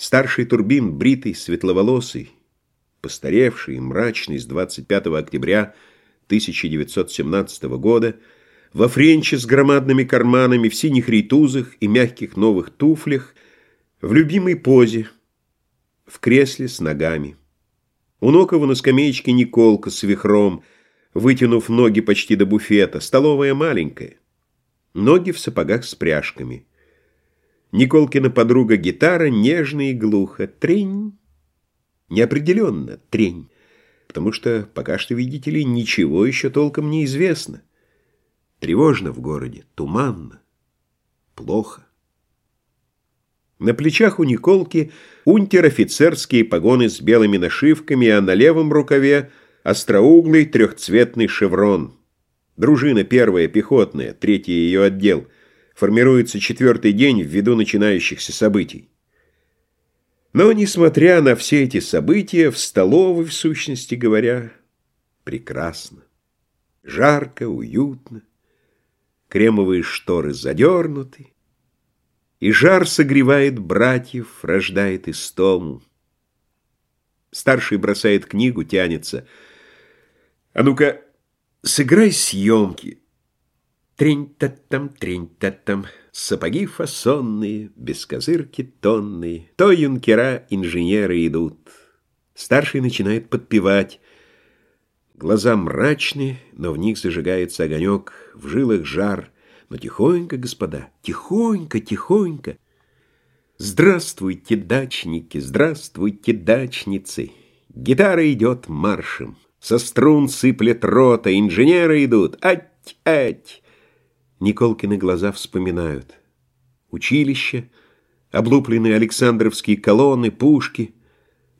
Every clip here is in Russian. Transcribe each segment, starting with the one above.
Старший Турбин, бритый, светловолосый, постаревший и мрачный с 25 октября 1917 года, во френче с громадными карманами, в синих рейтузах и мягких новых туфлях, в любимой позе, в кресле с ногами. У его на скамеечке Николка с вихром, вытянув ноги почти до буфета, столовая маленькая. Ноги в сапогах с пряжками. Николкина подруга гитара нежно и глухо. Трень. Неопределенно трень. Потому что пока что, видите ли, ничего еще толком не известно. Тревожно в городе, туманно, плохо. На плечах у Николки унтер-офицерские погоны с белыми нашивками, а на левом рукаве остроуглый трехцветный шеврон. Дружина первая, пехотная, третий ее отдел. Формируется четвертый день ввиду начинающихся событий. Но, несмотря на все эти события, в столовой, в сущности говоря, прекрасно. Жарко, уютно. Кремовые шторы задернуты. И жар согревает братьев, рождает истому. Старший бросает книгу, тянется. А ну-ка, сыграй съемки. Трень-та-там, трень-та-там, сапоги фасонные, без козырки тонные. То юнкера, инженеры идут. Старший начинает подпевать. Глаза мрачные, но в них зажигается огонек, в жилах жар — но тихонько, господа, тихонько, тихонько. Здравствуйте, дачники, здравствуйте, дачницы. Гитара идет маршем, со струн сыплет рота, инженеры идут. Ать, ать. Николкины глаза вспоминают. Училище, облупленные Александровские колонны, пушки.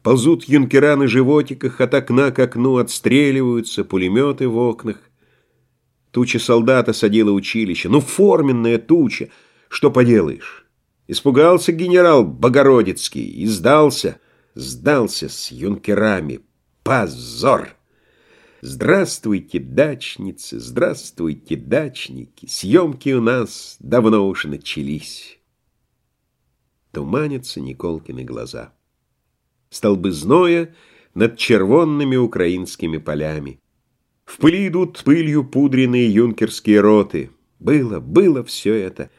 Ползут юнкера на животиках, от окна к окну отстреливаются, пулеметы в окнах. Туча солдат осадила училище. Ну, форменная туча. Что поделаешь? Испугался генерал Богородицкий и сдался. Сдался с юнкерами. Позор! Здравствуйте, дачницы, здравствуйте, дачники. Съемки у нас давно уж начались. Туманятся Николкины глаза. Столбы зноя над червонными украинскими полями. В пыли идут пылью пудренные юнкерские роты. Было, было все это.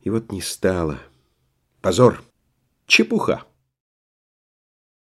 И вот не стало. Позор. Чепуха.